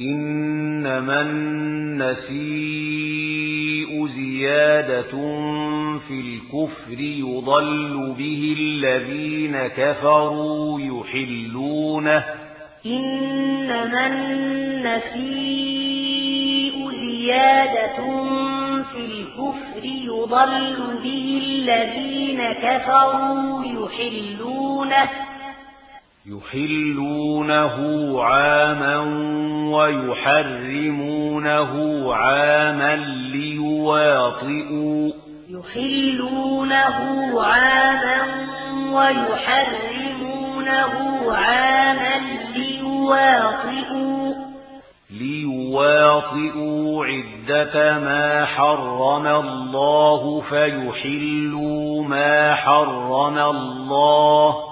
إنما النسيء زيادة في الكفر يضل به الذين كفروا يحلونه. إنما النسيء زيادة في الكفر يضل به الذين كفروا يحلونه. يحلونه عاما ويحرمونه عاما ليواطئوا. يحلونه عاما ويحرمونه عاما ليواطئوا. ليواطئوا عدة ما حرم الله فيحلوا ما حرم الله.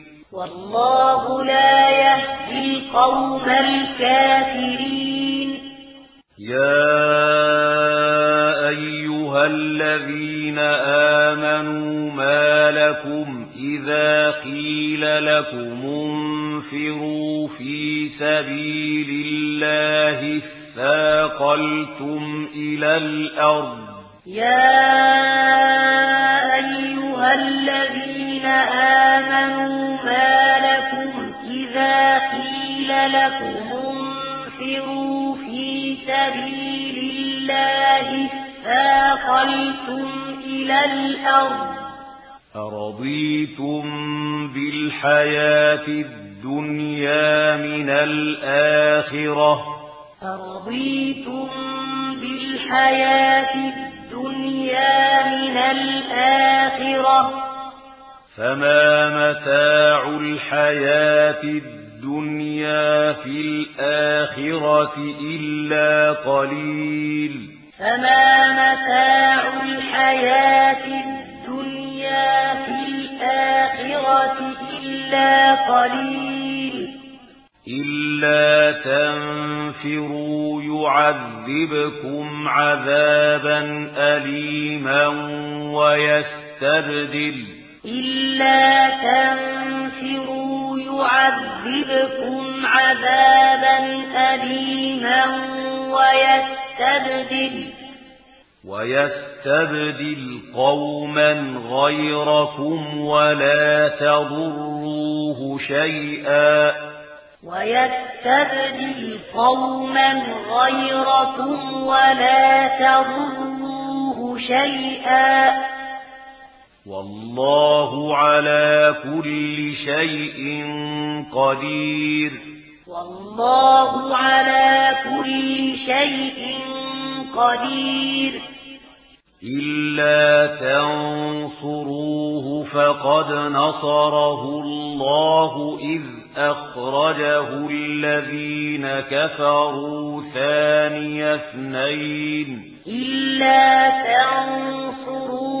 والله لا يهدي القوم الكافرين. يا أيها الذين آمنوا ما لكم إذا قيل لكم انفروا في سبيل الله فاقلتم إلى الأرض. يا أيها الذين آمنوا لكم انفروا في سبيل الله فاقلتم إلى الأرض أرضيتم بالحياة الدنيا من الآخرة أرضيتم بالحياة الدنيا من الآخرة فما متاع الحياة الدنيا الدنيا في الآخرة إلا قليل. فما متاع الحياة الدنيا في الآخرة إلا قليل. إلا تنفروا يعذبكم عذابا أليما ويستبدل. إلا تنفروا يعذبكم عذابا أليما ويستبدل ويستبدل قوما غيركم ولا تضروه شيئا. ويستبدل قوما غيركم ولا تضروه شيئا. والله على كل شيء قدير. والله على كل شيء قدير. إلا تنصروه فقد نصره الله إذ أخرجه الذين كفروا ثاني اثنين. إلا تنصروه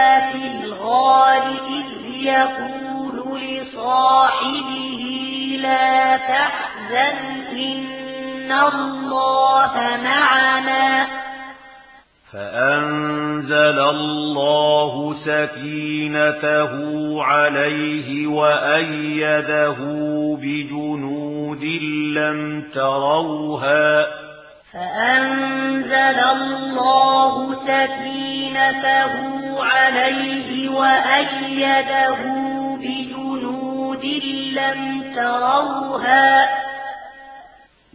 صاحبه لا تحزن إن الله معنا. فأنزل الله سكينته عليه وأيده بجنود لم تروها. فأنزل الله سكينته عليه وأيده بجنود لم تروها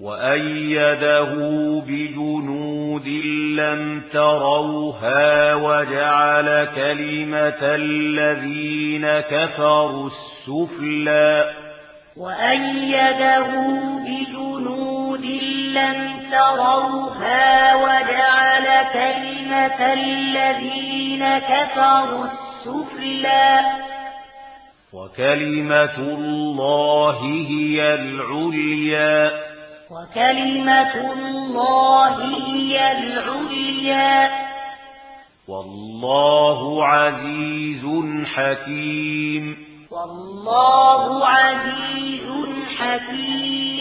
وأيده بجنود لم تروها وجعل كلمة الذين كفروا السفلا وأيده بجنود لم تروها وجعل كلمة الذين كفروا السفلا وكلمة الله هي العليا وكلمة الله هي العليا والله عزيز حكيم والله عزيز حكيم